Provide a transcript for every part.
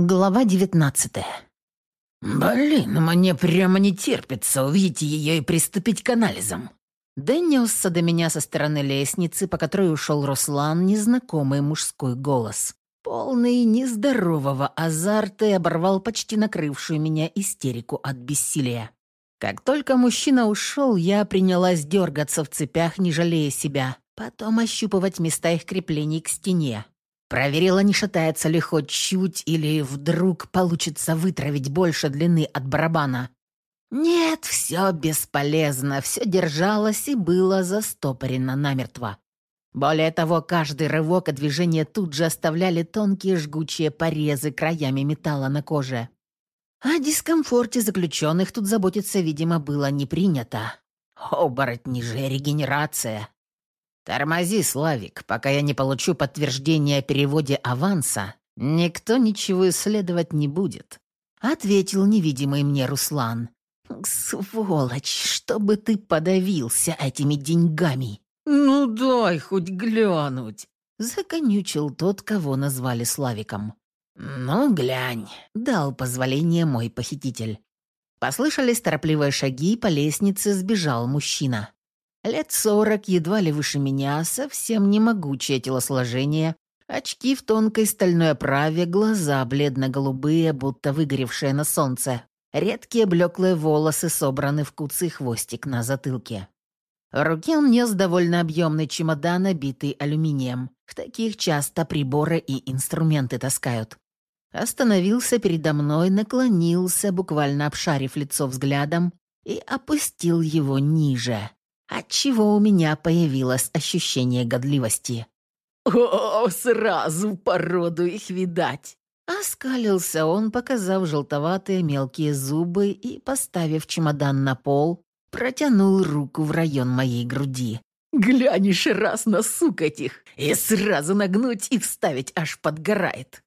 Глава девятнадцатая. «Блин, мне прямо не терпится увидеть ее и приступить к анализам». Донесся до меня со стороны лестницы, по которой ушел Руслан, незнакомый мужской голос. Полный нездорового азарта и оборвал почти накрывшую меня истерику от бессилия. Как только мужчина ушел, я принялась дергаться в цепях, не жалея себя, потом ощупывать места их креплений к стене, Проверила, не шатается ли хоть чуть, или вдруг получится вытравить больше длины от барабана. Нет, все бесполезно, все держалось и было застопорено намертво. Более того, каждый рывок и движение тут же оставляли тонкие жгучие порезы краями металла на коже. О дискомфорте заключенных тут заботиться, видимо, было не принято. Оборотни же, регенерация. «Тормози, Славик, пока я не получу подтверждение о переводе аванса, никто ничего исследовать не будет», — ответил невидимый мне Руслан. «Сволочь, чтобы ты подавился этими деньгами!» «Ну дай хоть глянуть!» — законючил тот, кого назвали Славиком. «Ну, глянь!» — дал позволение мой похититель. Послышались торопливые шаги, по лестнице сбежал мужчина. Лет сорок, едва ли выше меня, совсем не могучее телосложение, очки в тонкой стальной оправе, глаза бледно-голубые, будто выгоревшие на солнце. Редкие блеклые волосы собраны в куцый хвостик на затылке. В руке он нес довольно объемный чемодан, набитый алюминием. В таких часто приборы и инструменты таскают. Остановился передо мной, наклонился, буквально обшарив лицо взглядом, и опустил его ниже отчего у меня появилось ощущение годливости. «О, сразу породу их видать!» Оскалился он, показав желтоватые мелкие зубы и, поставив чемодан на пол, протянул руку в район моей груди. «Глянешь раз на сук этих, и сразу нагнуть и вставить аж подгорает!»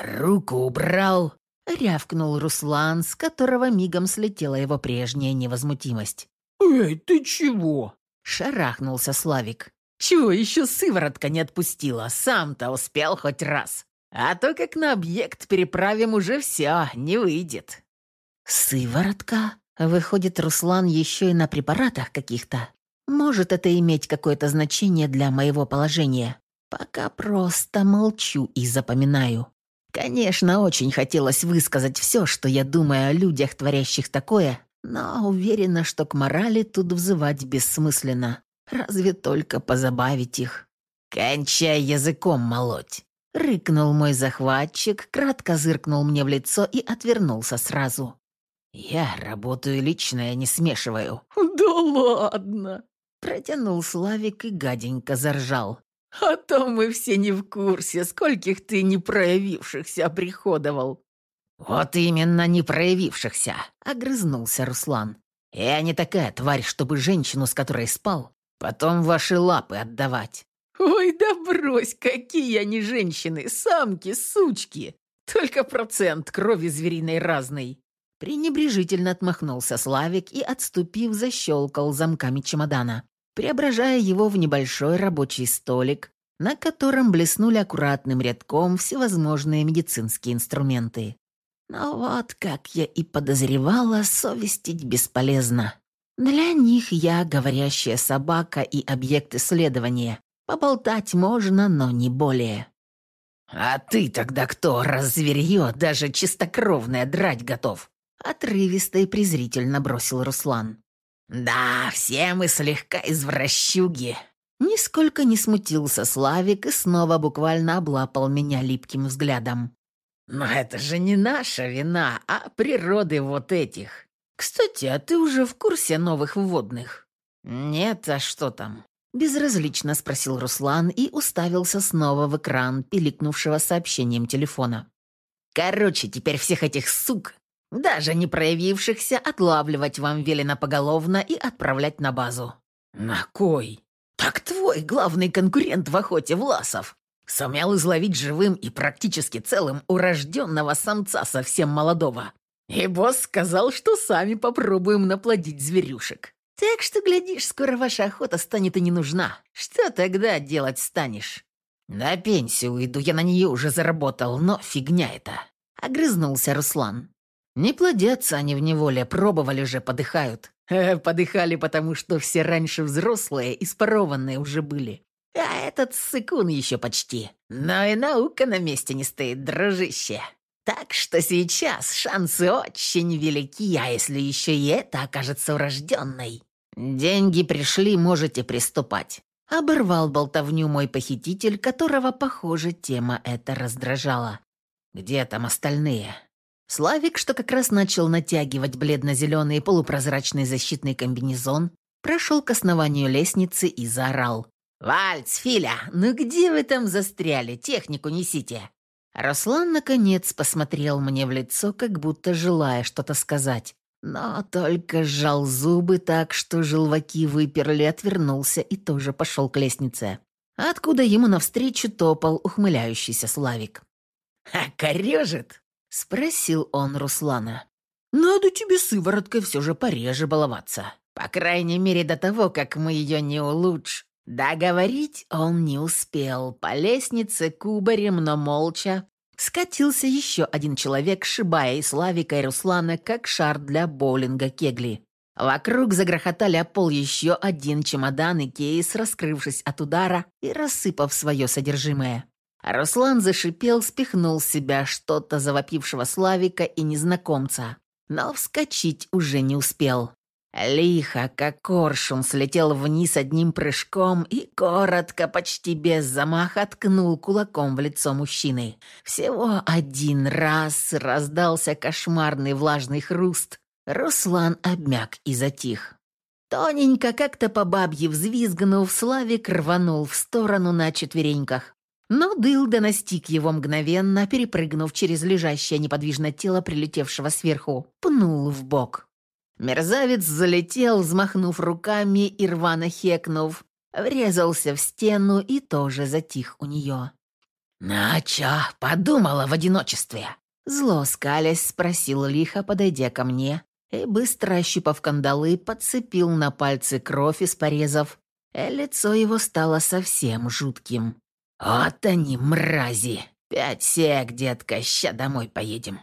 «Руку убрал!» — рявкнул Руслан, с которого мигом слетела его прежняя невозмутимость. «Эй, ты чего?» — шарахнулся Славик. «Чего еще сыворотка не отпустила? Сам-то успел хоть раз. А то как на объект переправим уже все, не выйдет». «Сыворотка? Выходит, Руслан еще и на препаратах каких-то? Может это иметь какое-то значение для моего положения? Пока просто молчу и запоминаю». Конечно, очень хотелось высказать все, что я думаю о людях, творящих такое, но уверена, что к морали тут взывать бессмысленно. Разве только позабавить их. «Кончай языком молоть!» Рыкнул мой захватчик, кратко зыркнул мне в лицо и отвернулся сразу. «Я работаю лично, я не смешиваю». «Да ладно!» Протянул Славик и гаденько заржал. «А то мы все не в курсе, скольких ты не проявившихся приходовал. «Вот именно не проявившихся», — огрызнулся Руслан. «Я не такая тварь, чтобы женщину, с которой спал, потом ваши лапы отдавать». «Ой, да брось, какие они женщины, самки, сучки! Только процент крови звериной разный». Пренебрежительно отмахнулся Славик и, отступив, защелкал замками чемодана, преображая его в небольшой рабочий столик, на котором блеснули аккуратным рядком всевозможные медицинские инструменты. Но вот, как я и подозревала, совестить бесполезно. Для них я говорящая собака и объект исследования. Поболтать можно, но не более. «А ты тогда кто, разверье, даже чистокровное драть готов?» Отрывисто и презрительно бросил Руслан. «Да, все мы слегка извращуги». Нисколько не смутился Славик и снова буквально облапал меня липким взглядом. Но это же не наша вина, а природы вот этих. Кстати, а ты уже в курсе новых вводных? Нет, а что там? Безразлично спросил Руслан и уставился снова в экран, пиликнувшего сообщением телефона. Короче, теперь всех этих сук, даже не проявившихся, отлавливать вам велено поголовно и отправлять на базу. На кой? Так твой главный конкурент в охоте Власов. Сумел изловить живым и практически целым урожденного самца совсем молодого. И босс сказал, что сами попробуем наплодить зверюшек. Так что, глядишь, скоро ваша охота станет и не нужна. Что тогда делать станешь? На пенсию уйду, я на нее уже заработал, но фигня это. Огрызнулся Руслан. Не плодятся они в неволе, пробовали же, подыхают. Э, подыхали, потому что все раньше взрослые и спорованные уже были. А этот сыкун еще почти. Но и наука на месте не стоит, дружище. Так что сейчас шансы очень велики, а если еще и это окажется урожденной. Деньги пришли, можете приступать. Оборвал болтовню мой похититель, которого, похоже, тема эта раздражала. «Где там остальные?» Славик, что как раз начал натягивать бледно-зеленый полупрозрачный защитный комбинезон, прошел к основанию лестницы и заорал. «Вальц, Филя, ну где вы там застряли? Технику несите!» Руслан, наконец, посмотрел мне в лицо, как будто желая что-то сказать. Но только сжал зубы так, что желваки выперли, отвернулся и тоже пошел к лестнице. Откуда ему навстречу топал ухмыляющийся Славик. «А корежит?» — спросил он Руслана. «Надо тебе сывороткой все же пореже баловаться. По крайней мере, до того, как мы ее не улучш...» Договорить он не успел. По лестнице кубарем, но молча, скатился еще один человек, шибая и Славика, и Руслана, как шар для боулинга кегли. Вокруг загрохотали о пол еще один чемодан и кейс, раскрывшись от удара и рассыпав свое содержимое. Руслан зашипел, спихнул с себя что-то завопившего Славика и незнакомца, но вскочить уже не успел. Лихо, как коршун, слетел вниз одним прыжком и коротко, почти без замаха, ткнул кулаком в лицо мужчины. Всего один раз раздался кошмарный влажный хруст. Руслан обмяк и затих. Тоненько, как-то по бабье взвизгнув, Славик рванул в сторону на четвереньках. Но Дылда настиг его мгновенно, перепрыгнув через лежащее неподвижное тело прилетевшего сверху, пнул в бок. Мерзавец залетел, взмахнув руками и рвано хекнув, врезался в стену и тоже затих у нее. «Ну чё, подумала в одиночестве?» Зло скалясь спросил лихо, подойдя ко мне, и, быстро ощупав кандалы, подцепил на пальцы кровь из порезов, и лицо его стало совсем жутким. «Вот они, мрази! Пять сек, детка, ща домой поедем!»